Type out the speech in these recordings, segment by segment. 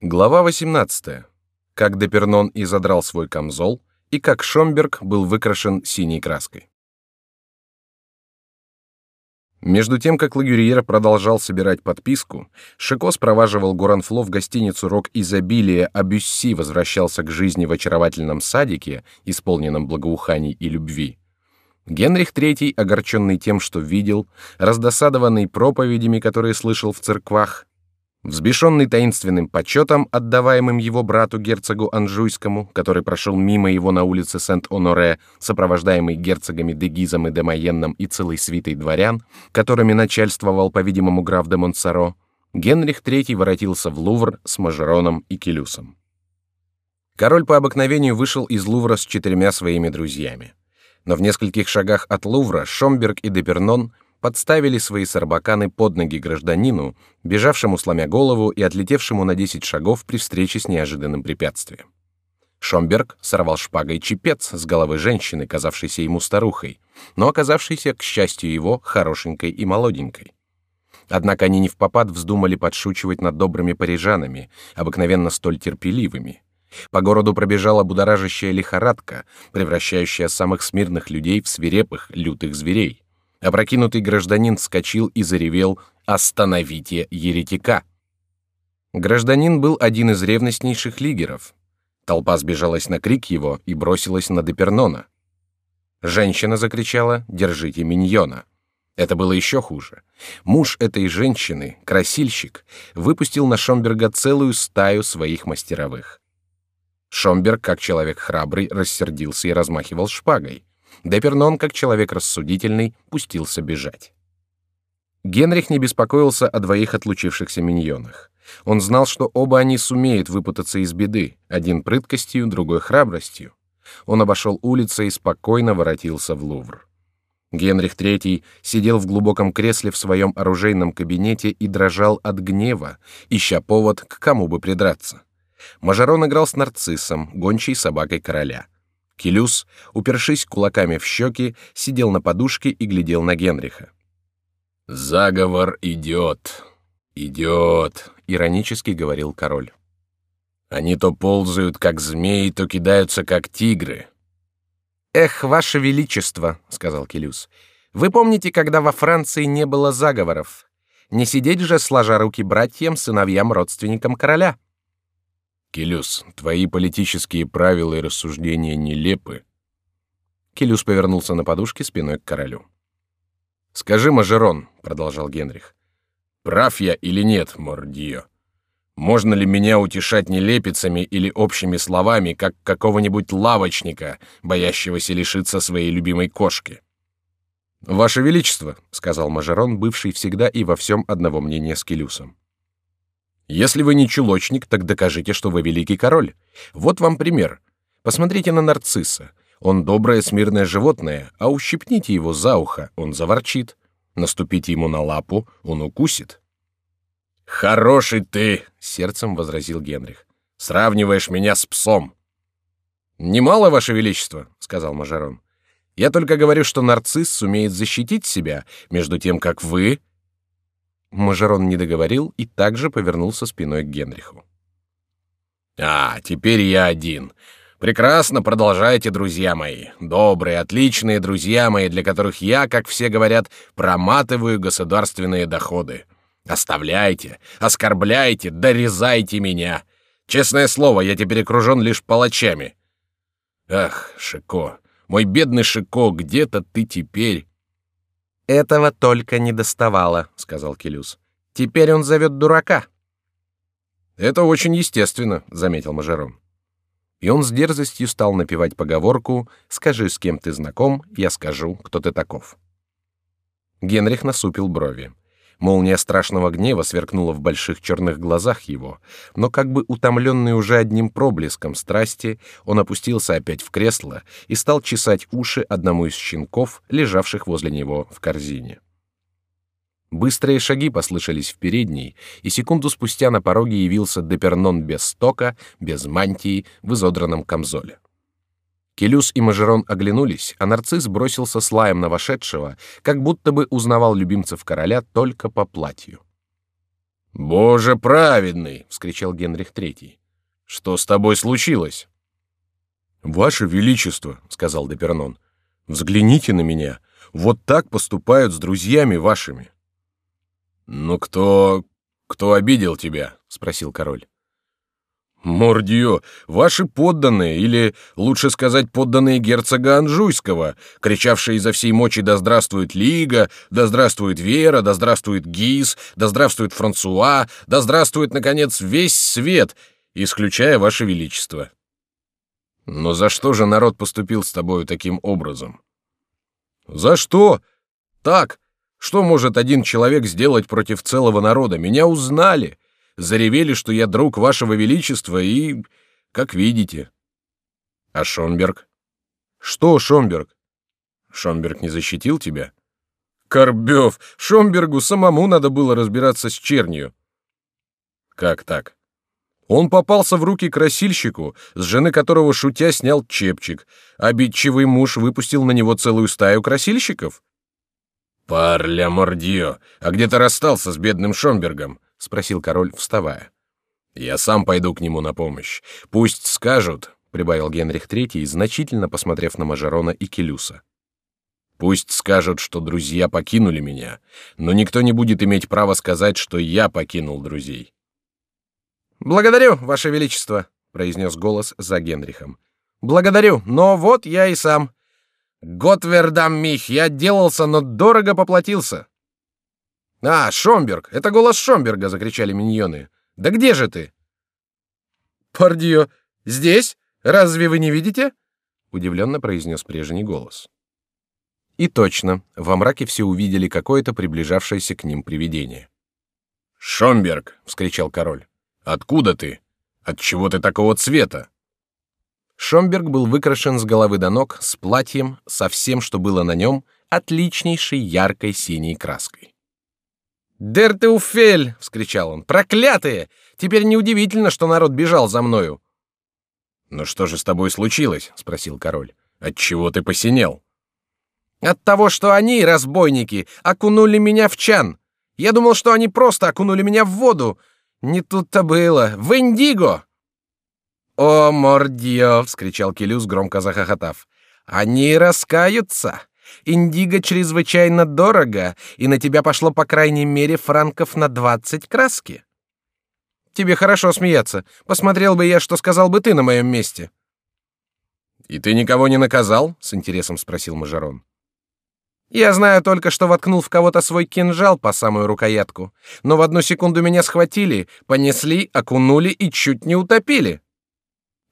Глава 18. Как Депернон изодрал свой камзол и как Шомберг был выкрашен синей краской. Между тем, как Лагюриер продолжал собирать подписку, Шико спроваживал Горанфло в гостиницу «Рок изобилия», а Бюсси возвращался к жизни в очаровательном садике, исполненном благоуханий и любви. Генрих III, огорченный тем, что видел, раздосадованный проповедями, которые слышал в церквах, Взбешенный таинственным почетом, отдаваемым его брату герцогу Анжуйскому, который прошел мимо его на улице Сент-Оноре, сопровождаемый герцогами де Гизом и де Майенном и целой свитой дворян, которыми начальствовал, по-видимому, граф де Монсоро, Генрих III воротился в Лувр с Мажероном и Келюсом. Король по обыкновению вышел из Лувра с четырьмя своими друзьями. Но в нескольких шагах от Лувра Шомберг и Депернон — подставили свои сарбаканы под ноги гражданину, бежавшему сломя голову и отлетевшему на десять шагов при встрече с неожиданным препятствием. Шомберг сорвал шпагой чепец с головы женщины, казавшейся ему старухой, но оказавшейся, к счастью его, хорошенькой и молоденькой. Однако они не впопад вздумали подшучивать над добрыми парижанами, обыкновенно столь терпеливыми. По городу пробежала будоражащая лихорадка, превращающая самых смирных людей в свирепых, лютых зверей. Опрокинутый гражданин вскочил и заревел «Остановите еретика!». Гражданин был один из ревностнейших лигеров. Толпа сбежалась на крик его и бросилась на Депернона. Женщина закричала «Держите миньона!». Это было еще хуже. Муж этой женщины, красильщик, выпустил на Шомберга целую стаю своих мастеровых. Шомберг, как человек храбрый, рассердился и размахивал шпагой. Депернон, как человек рассудительный, пустился бежать. Генрих не беспокоился о двоих отлучившихся миньонах. Он знал, что оба они сумеют выпутаться из беды, один прыткостью, другой храбростью. Он обошел улицы и спокойно воротился в Лувр. Генрих III сидел в глубоком кресле в своем оружейном кабинете и дрожал от гнева, ища повод, к кому бы придраться. Мажорон играл с нарциссом, гончей собакой короля — Келюс, упершись кулаками в щеки, сидел на подушке и глядел на Генриха. «Заговор идет, идет», — иронически говорил король. «Они то ползают, как змеи, то кидаются, как тигры». «Эх, ваше величество», — сказал Келюс, — «вы помните, когда во Франции не было заговоров? Не сидеть же, сложа руки братьям, сыновьям, родственникам короля». Келюс, твои политические правила и рассуждения нелепы. Келюс повернулся на подушке спиной к королю. Скажи, Мажерон, продолжал Генрих, прав я или нет, мордио? Можно ли меня утешать нелепицами или общими словами, как какого-нибудь лавочника, боящегося лишиться своей любимой кошки? Ваше величество, сказал Мажерон, бывший всегда и во всем одного мнения с Келюсом. Если вы не чулочник, так докажите, что вы великий король. Вот вам пример. Посмотрите на нарцисса. Он доброе смирное животное, а ущипните его за ухо, он заворчит. Наступите ему на лапу, он укусит. Хороший ты, сердцем возразил Генрих. Сравниваешь меня с псом. Немало, ваше величество, сказал Мажорон. Я только говорю, что нарцисс сумеет защитить себя, между тем как вы Мажерон не договорил и также повернулся спиной к Генриху. А, теперь я один. Прекрасно, продолжайте, друзья мои. Добрые, отличные друзья мои, для которых я, как все говорят, проматываю государственные доходы. Оставляйте, оскорбляйте, дорезайте меня. Честное слово, я теперь окружен лишь палачами. Ах, Шико, мой бедный Шико, где-то ты теперь. Этого только не доставало, сказал Келюс. Теперь он зовет дурака. Это очень естественно, заметил Мажерон. И он с дерзостью стал напевать поговорку «Скажи, с кем ты знаком, я скажу, кто ты таков». Генрих насупил брови. Молния страшного гнева сверкнула в больших черных глазах его, но как бы утомленный уже одним проблеском страсти, он опустился опять в кресло и стал чесать уши одному из щенков, лежавших возле него в корзине. Быстрые шаги послышались в передней, и секунду спустя на пороге явился Депернон без стока, без мантии, в изодранном камзоле. Келюс и Мажерон оглянулись, а нарцисс бросился с лаем на вошедшего, как будто бы узнавал любимцев короля только по платью. Боже праведный, вскричал Генрих III. Что с тобой случилось? Ваше величество, сказал Депернон, взгляните на меня. Вот так поступают с друзьями вашими. Ну кто кто обидел тебя? спросил король. Мордио, ваши подданные, или, лучше сказать, подданные герцога Анжуйского, кричавшие изо всей мочи «Да здравствует Лига! Да здравствует Вера! Да здравствует Гиз! Да здравствует Франсуа! Да здравствует, наконец, весь свет!» исключая ваше величество. Но за что же народ поступил с тобою таким образом? За что? Так, что может один человек сделать против целого народа? Меня узнали, заревели, что я друг вашего величества, и, как видите. А Шомберг? Что Шомберг? Шомберг не защитил тебя? Корбев, Шомбергу самому надо было разбираться с чернью. Как так? Он попался в руки красильщику, с жены которого шутя снял чепчик. Обидчивый муж выпустил на него целую стаю красильщиков. «Парля мордио, а где ты расстался с бедным Шомбергом?» — спросил король, вставая. «Я сам пойду к нему на помощь. Пусть скажут», — прибавил Генрих III, значительно посмотрев на Мажарона и Келюса. «Пусть скажут, что друзья покинули меня, но никто не будет иметь права сказать, что я покинул друзей». Благодарю, ваше величество, произнес голос за Генрихом. Благодарю, но вот я и сам. Готвердам мих, я отделался, но дорого поплатился. А, Шомберг, это голос Шомберга, закричали миньоны. Да где же ты? Пардио, здесь? Разве вы не видите? удивленно произнес прежний голос. И точно, во мраке все увидели какое-то приближавшееся к ним привидение. Шомберг, вскричал король. Откуда ты? От чего ты такого цвета? Шомберг был выкрашен с головы до ног с платьем, со всем, что было на нем, отличнейшей яркой синей краской. «Дертеуфель!» — вскричал он. «Проклятые! Теперь неудивительно, что народ бежал за мною!» «Ну что же с тобой случилось?» — спросил король. «Отчего ты посинел?» «От того, что они, разбойники, окунули меня в чан. Я думал, что они просто окунули меня в воду, не тут-то было. В Индиго!» «О, мордио!» — вскричал Келюс, громко захохотав. «Они раскаются! Индиго чрезвычайно дорого, и на тебя пошло по крайней мере франков на двадцать краски. Тебе хорошо смеяться. Посмотрел бы я, что сказал бы ты на моем месте». «И ты никого не наказал?» — с интересом спросил Мажорон. Я знаю только, что воткнул в кого-то свой кинжал по самую рукоятку, но в одну секунду меня схватили, понесли, окунули и чуть не утопили.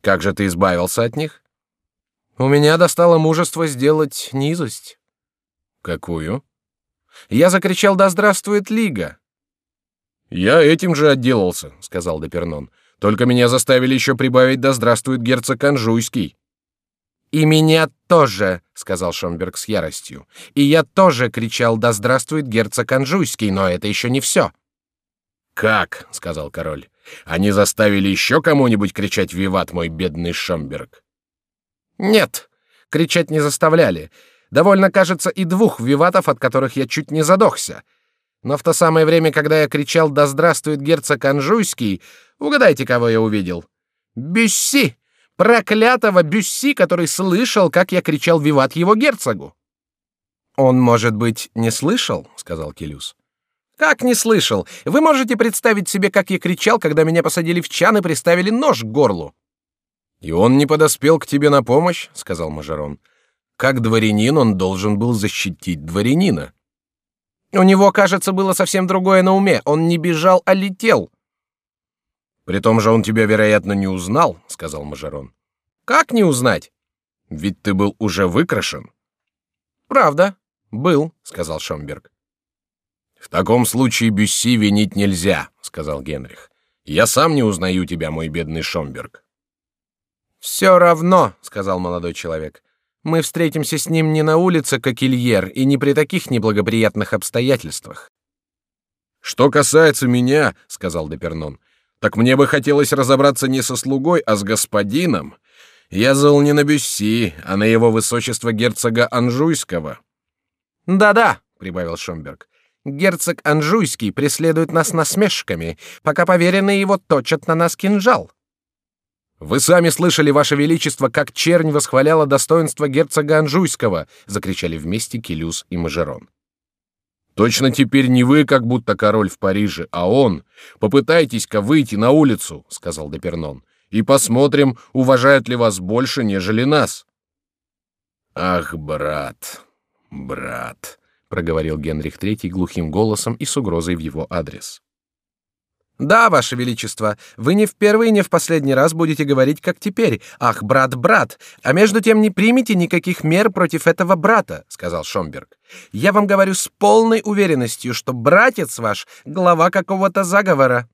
Как же ты избавился от них? У меня достало мужество сделать низость. Какую? Я закричал: "Да здравствует Лига!" Я этим же отделался, сказал Депернон. Только меня заставили еще прибавить: "Да здравствует герцог Анжуйский!" И меня тоже, сказал Шомберг с яростью. И я тоже кричал: "Да здравствует герцог Анжуйский!" Но это еще не все. Как, сказал король. Они заставили еще кому-нибудь кричать виват, мой бедный Шомберг? Нет, кричать не заставляли. Довольно, кажется, и двух виватов, от которых я чуть не задохся. Но в то самое время, когда я кричал «Да здравствует герцог Анжуйский», угадайте, кого я увидел? Бюсси, проклятого Бюсси, который слышал, как я кричал виват его герцогу. Он, может быть, не слышал, сказал Келюс. Как не слышал? Вы можете представить себе, как я кричал, когда меня посадили в чан и приставили нож к горлу? И он не подоспел к тебе на помощь, сказал Мажорон. Как дворянин он должен был защитить дворянина. У него, кажется, было совсем другое на уме. Он не бежал, а летел. При том же он тебя, вероятно, не узнал, сказал Мажорон. Как не узнать? Ведь ты был уже выкрашен. Правда, был, сказал Шомберг. В таком случае Бюсси винить нельзя, сказал Генрих. Я сам не узнаю тебя, мой бедный Шомберг. Все равно, сказал молодой человек. Мы встретимся с ним не на улице Кокильер и не при таких неблагоприятных обстоятельствах. Что касается меня, сказал Депернон, так мне бы хотелось разобраться не со слугой, а с господином. Я зол не на Бюсси, а на его высочество герцога Анжуйского. Да-да, прибавил Шомберг. Герцог Анжуйский преследует нас насмешками, пока поверенные его точат на нас кинжал. Вы сами слышали, ваше величество, как чернь восхваляла достоинство герцога Анжуйского, закричали вместе Келюс и Мажерон. Точно теперь не вы, как будто король в Париже, а он. Попытайтесь-ка выйти на улицу, сказал Депернон, и посмотрим, уважают ли вас больше, нежели нас. Ах, брат, брат, проговорил Генрих III глухим голосом и с угрозой в его адрес. Да, ваше величество, вы не в первый и не в последний раз будете говорить, как теперь. Ах, брат, брат, а между тем не примите никаких мер против этого брата, сказал Шомберг. Я вам говорю с полной уверенностью, что братец ваш глава какого-то заговора.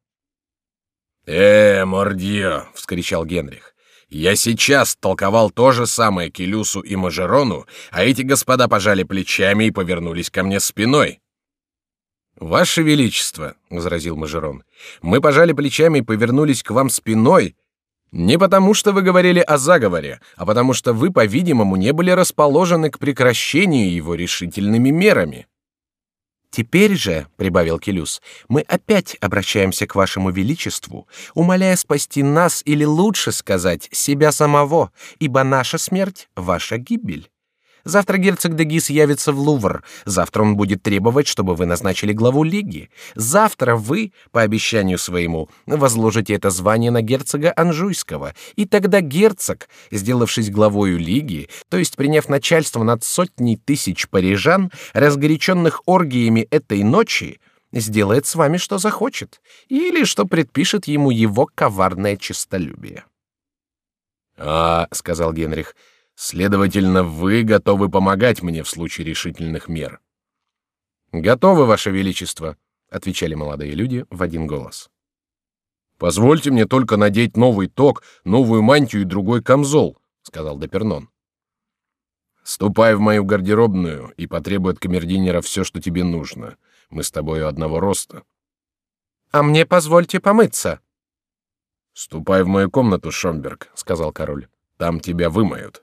Э, мордье, вскричал Генрих. Я сейчас толковал то же самое Келюсу и Мажерону, а эти господа пожали плечами и повернулись ко мне спиной. Ваше величество, возразил Мажерон, мы пожали плечами и повернулись к вам спиной не потому, что вы говорили о заговоре, а потому что вы, по-видимому, не были расположены к прекращению его решительными мерами. Теперь же, прибавил Келюс, мы опять обращаемся к вашему величеству, умоляя спасти нас или лучше сказать себя самого, ибо наша смерть ваша гибель. Завтра герцог де Гис явится в Лувр. Завтра он будет требовать, чтобы вы назначили главу лиги. Завтра вы, по обещанию своему, возложите это звание на герцога Анжуйского, и тогда герцог, сделавшись главою лиги, то есть приняв начальство над сотней тысяч парижан, разгоряченных оргиями этой ночи, сделает с вами что захочет, или что предпишет ему его коварное честолюбие. А, сказал Генрих, — Следовательно, вы готовы помогать мне в случае решительных мер. Готовы, ваше величество, отвечали молодые люди в один голос. Позвольте мне только надеть новый ток, новую мантию и другой камзол, сказал Депернон. Ступай в мою гардеробную и потребуй от камердинера все, что тебе нужно. Мы с тобой одного роста. А мне позвольте помыться. Ступай в мою комнату, Шомберг, сказал король. Там тебя вымоют.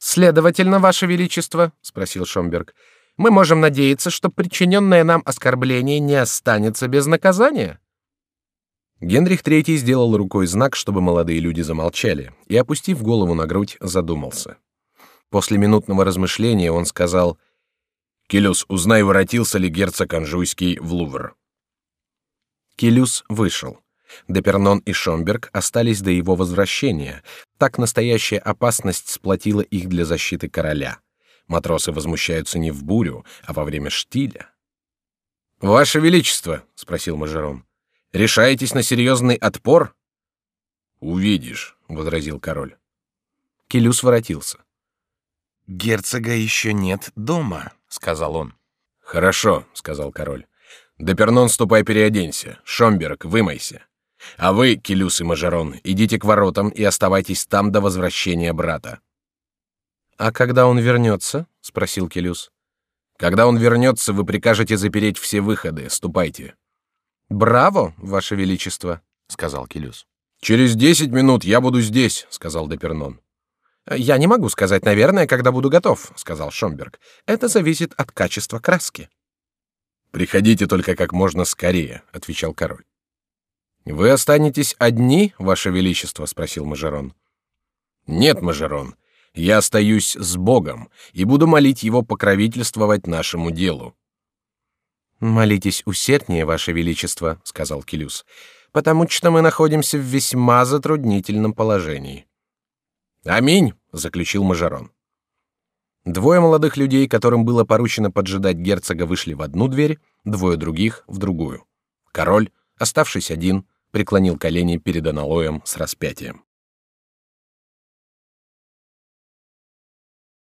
Следовательно, ваше величество, спросил Шомберг, мы можем надеяться, что причиненное нам оскорбление не останется без наказания. Генрих III сделал рукой знак, чтобы молодые люди замолчали, и опустив голову на грудь, задумался. После минутного размышления он сказал: "Келюс, узнай, воротился ли герцог Анжуйский в Лувр". Келюс вышел. Депернон и Шомберг остались до его возвращения. Так настоящая опасность сплотила их для защиты короля. Матросы возмущаются не в бурю, а во время штиля. Ваше величество, спросил Мажерон, решаетесь на серьезный отпор? Увидишь, возразил король. Келюс воротился. Герцога еще нет дома, сказал он. Хорошо, сказал король. Депернон, ступай переоденься. Шомберг, вымойся. А вы, Келюс и Мажерон, идите к воротам и оставайтесь там до возвращения брата. А когда он вернется? – спросил Келюс. Когда он вернется, вы прикажете запереть все выходы. Ступайте. Браво, ваше величество, сказал Келюс. Через десять минут я буду здесь, сказал Депернон. Я не могу сказать, наверное, когда буду готов, сказал Шомберг. Это зависит от качества краски. Приходите только как можно скорее, отвечал король. Вы останетесь одни, ваше величество, спросил Мажерон. Нет, Мажерон, я остаюсь с Богом и буду молить его покровительствовать нашему делу. Молитесь усерднее, ваше величество, сказал Келюс, потому что мы находимся в весьма затруднительном положении. Аминь, заключил Мажерон. Двое молодых людей, которым было поручено поджидать герцога, вышли в одну дверь, двое других в другую. Король, оставшись один, преклонил колени перед аналоем с распятием.